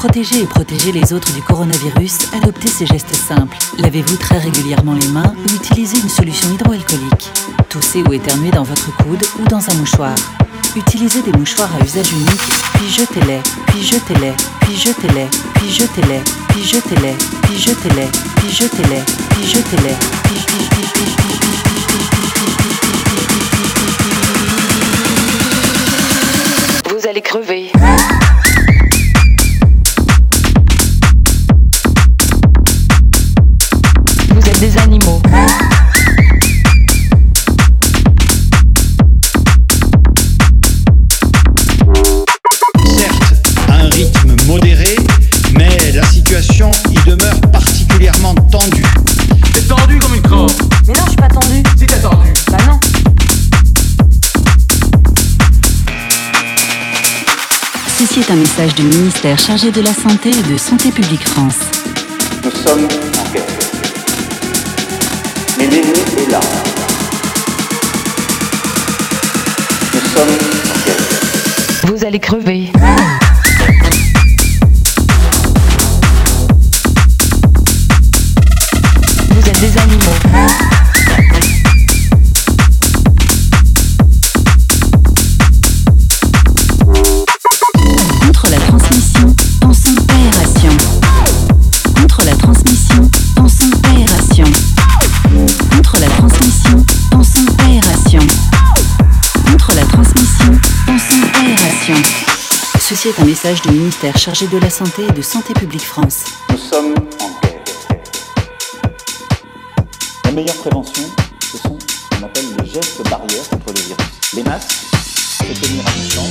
protéger et protéger les autres du coronavirus, adoptez ces gestes simples. Lavez-vous très régulièrement les mains ou utilisez une solution hydroalcoolique. Toussez ou éternuez dans votre coude ou dans un mouchoir. Utilisez des mouchoirs à usage unique, puis jetez-les, puis jetez-les, puis jetez-les, puis jetez-les, puis jetez-les, puis jetez-les, puis jetez-les, puis jetez-les, puis Vous allez crever. Ceci est un message du ministère chargé de la Santé et de Santé publique France. Nous sommes en guerre. Mais l'ennemi est là. Nous sommes en guerre. Vous allez crever. Message du ministère chargé de la Santé et de Santé publique France. Nous sommes en guerre. La meilleure prévention, ce sont ce qu'on appelle les gestes barrières contre le virus. Les masques, se tenir à distance,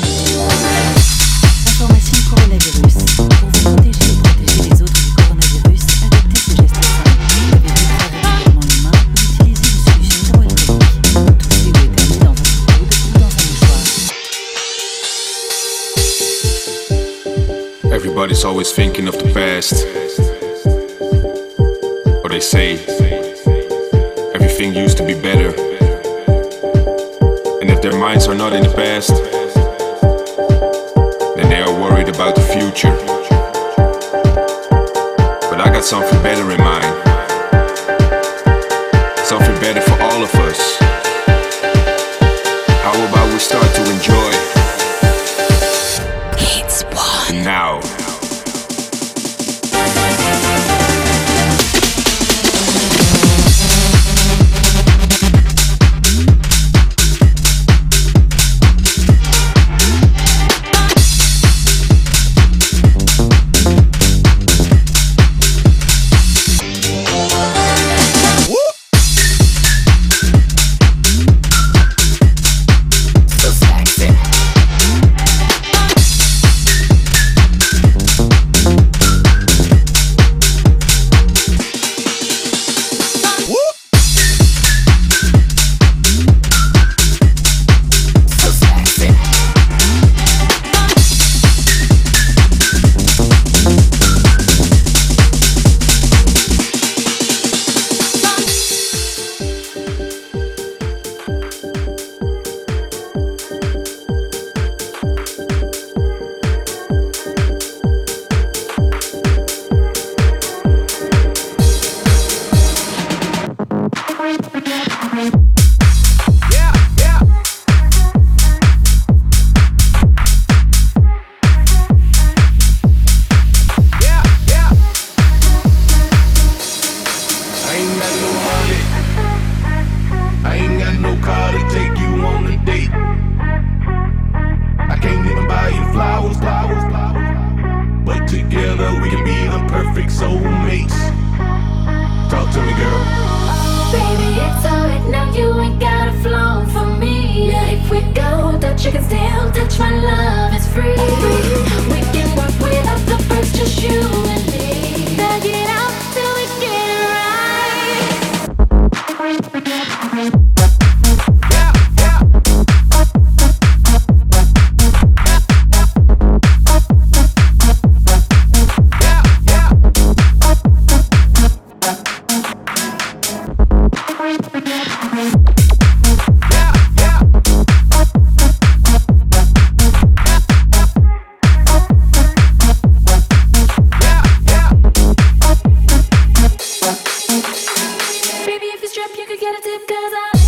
always thinking of the past. Or they say everything used to be better. And if their minds are not in the past, then they are worried about the future. But I got something better in mind. Something better cause I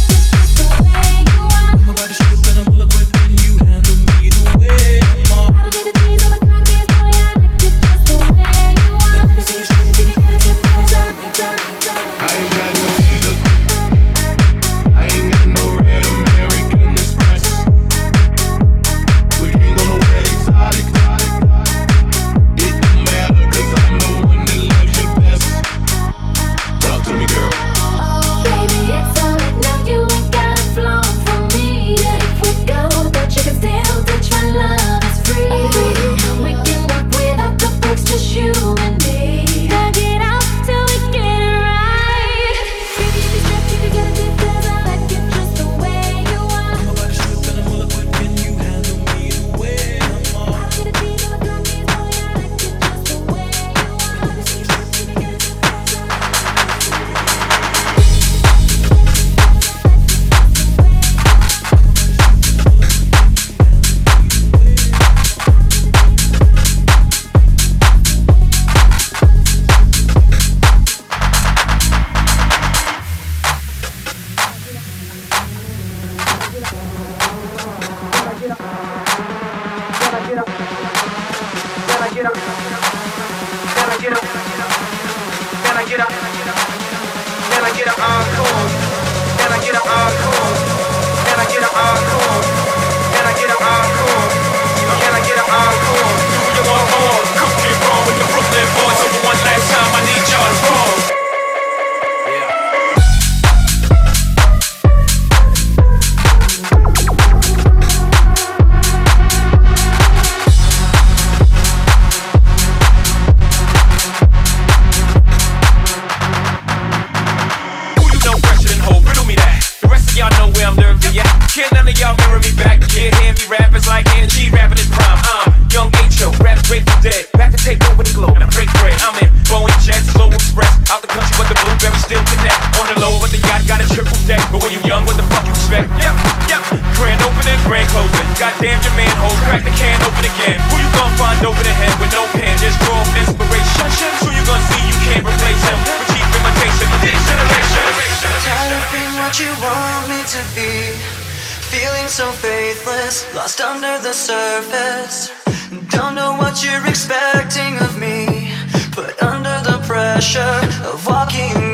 lost under the surface. Don't know what you're expecting of me, but under the pressure of walking.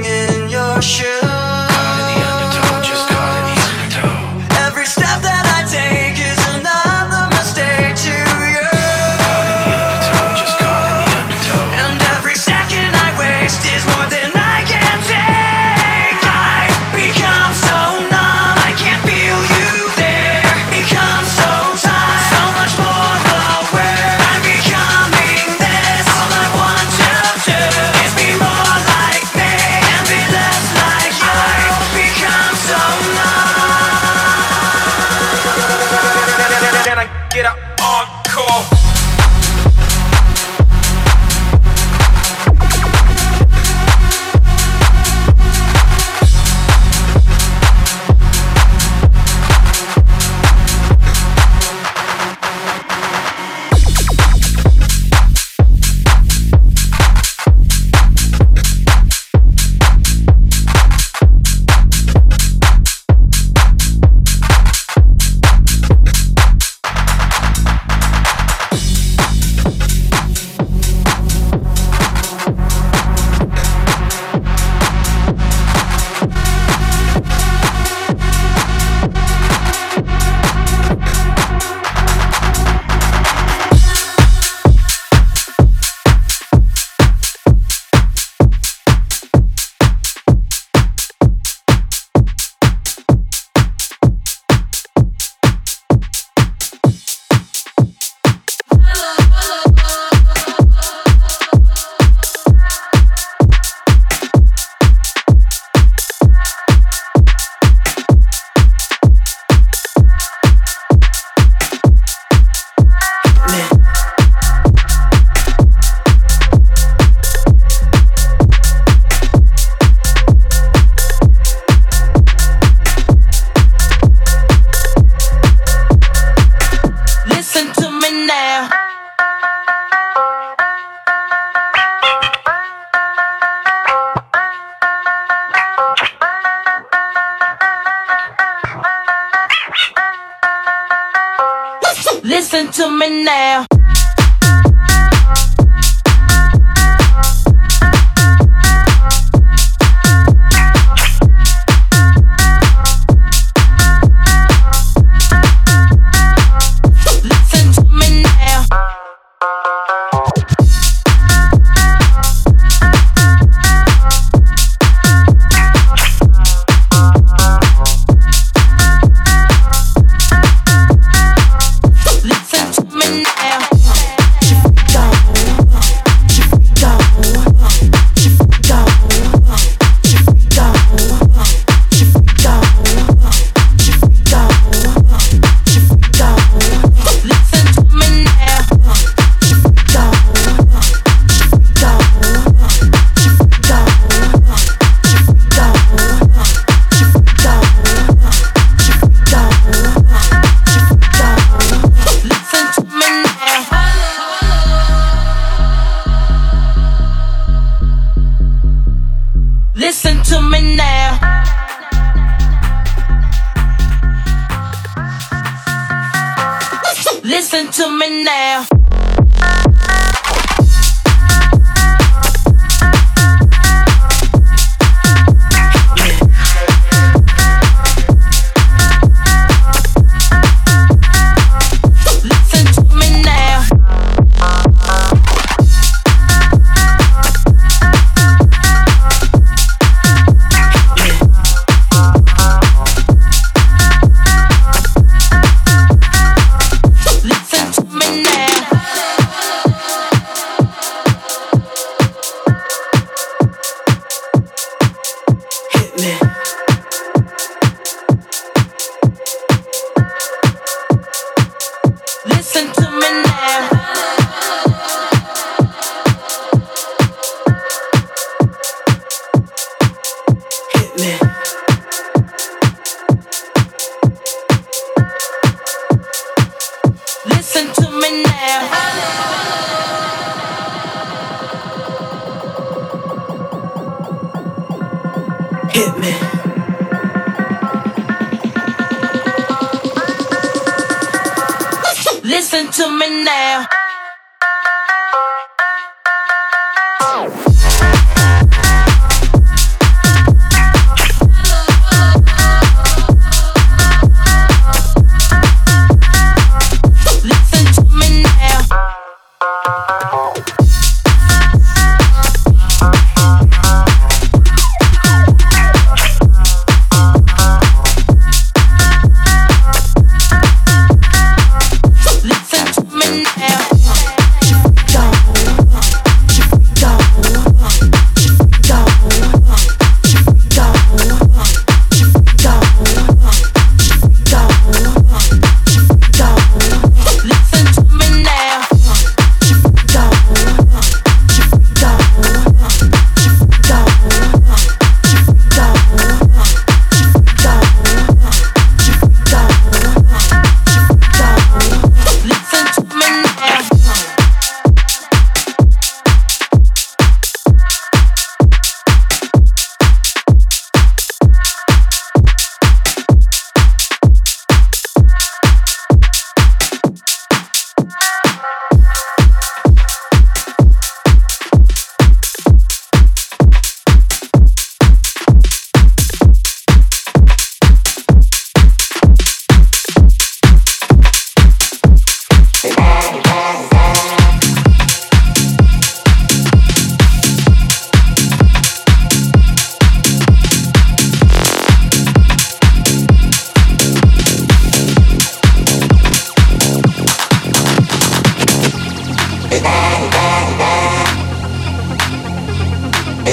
listen to me now.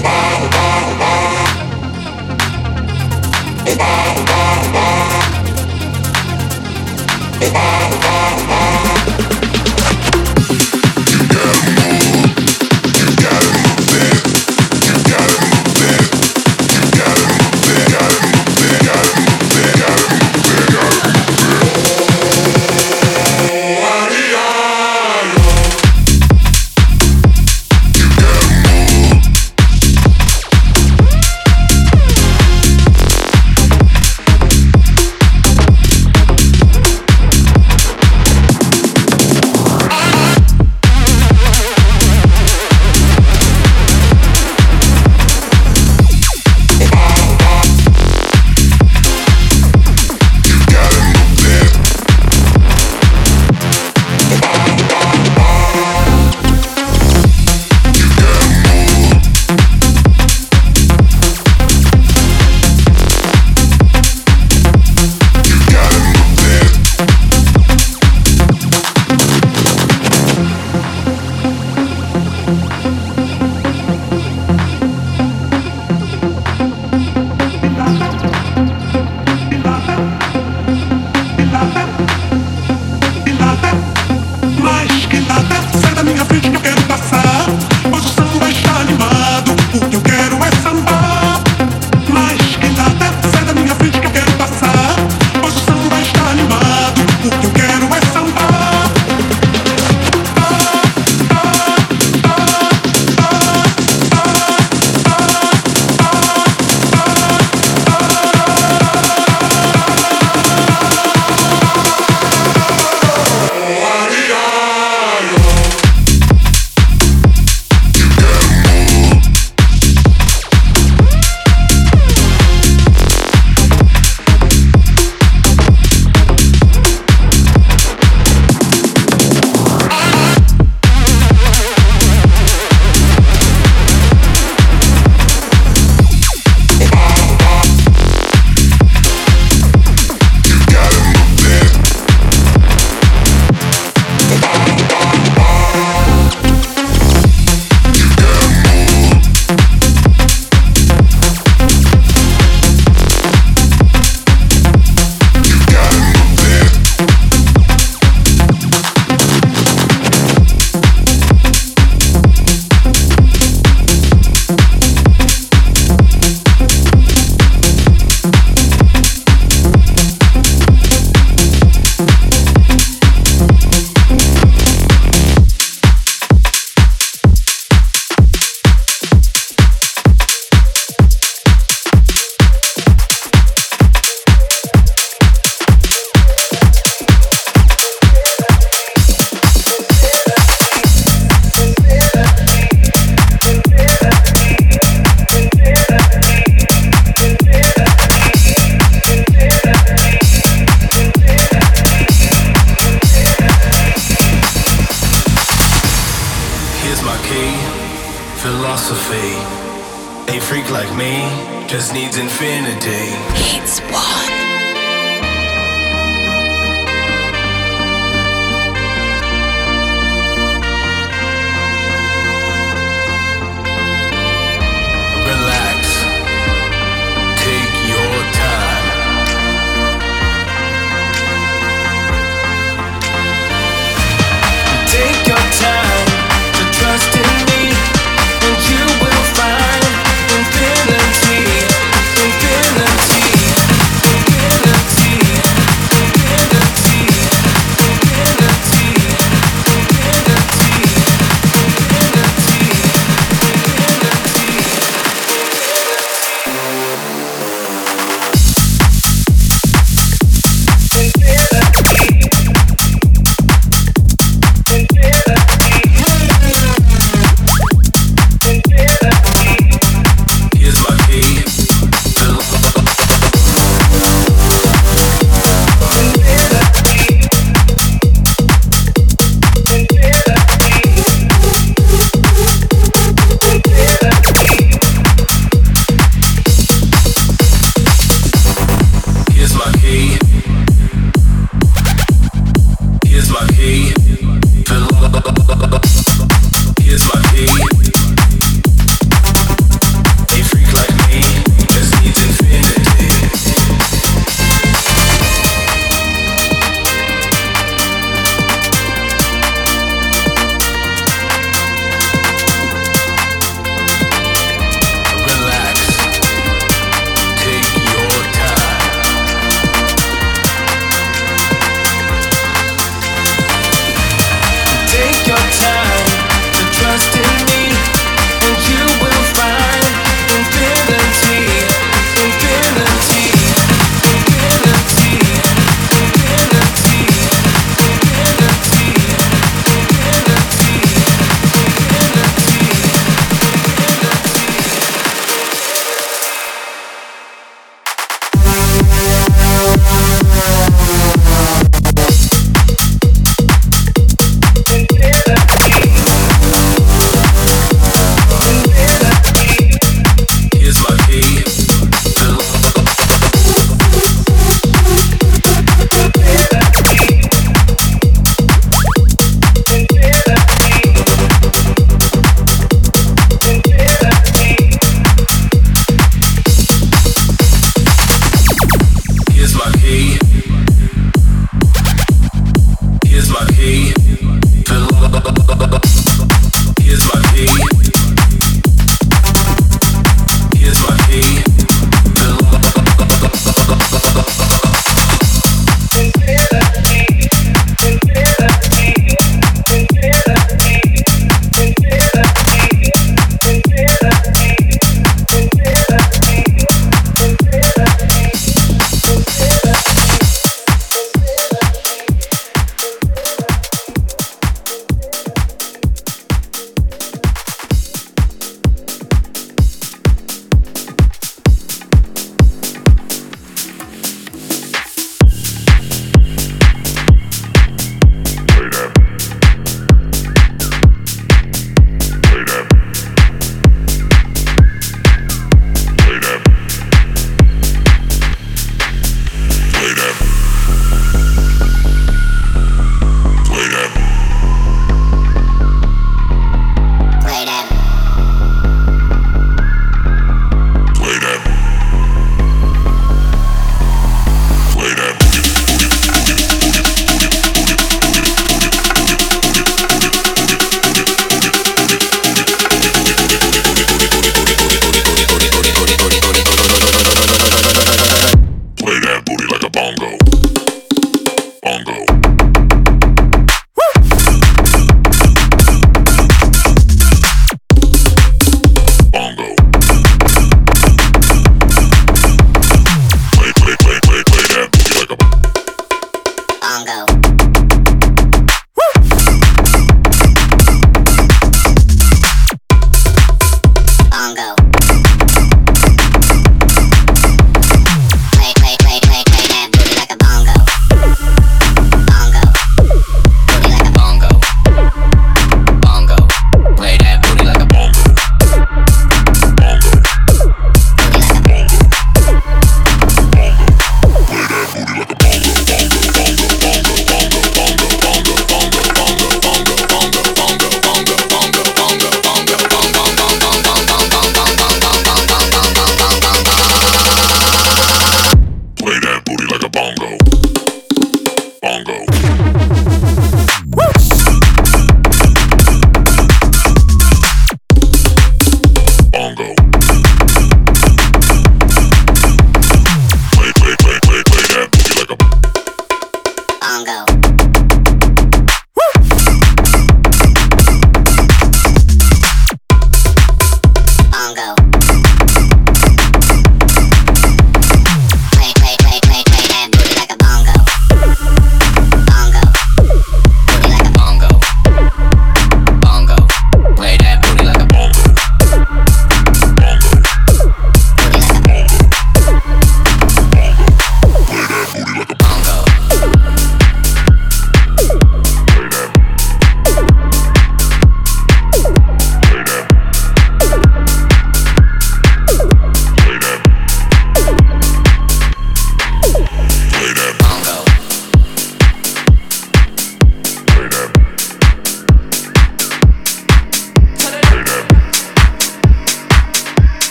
Bye.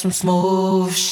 Some smooth sh-